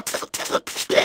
ちょっと。